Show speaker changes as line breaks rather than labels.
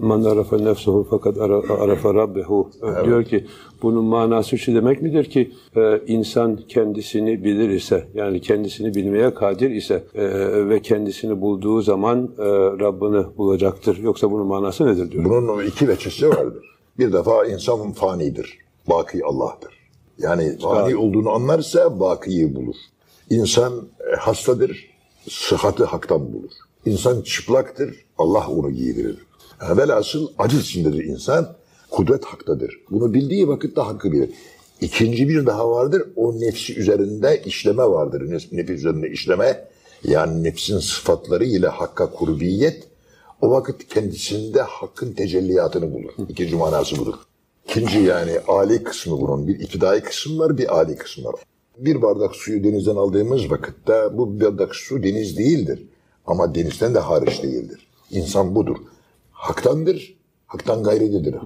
Man arafa nefsuhu fakat ara- arafa rabbehu E, diyor ki bunun manası şu demek midir ki e, insan kendisini bilir ise yani kendisini bilmeye kadir ise e, ve kendisini bulduğu zaman e, Rabbini bulacaktır. Yoksa bunun manası nedir diyor.
Bunun iki veçesi vardır. Bir defa insan fanidir. Baki Allah'tır. Yani fani olduğunu anlarsa bakiyi bulur. İnsan hastadır, sıhhati haktan bulur. İnsan çıplaktır, Allah onu giydirir. Yani velhasıl aciz içindedir insan, kudret haktadır. Bunu bildiği vakitte hakkı bilir. İkinci bir daha vardır, o nefsi üzerinde işleme vardır. Nef- Nefis üzerinde işleme, yani nefsin sıfatları ile hakka kurbiyet, o vakit kendisinde hakkın tecelliyatını bulur. İkinci manası budur. İkinci yani ali kısmı bunun. Bir iptidai kısım var, bir ali kısım var. Bir bardak suyu denizden aldığımız vakitte bu bardak su deniz değildir. Ama denizden de hariç değildir. İnsan budur. Haktandır, haktan gayridedir.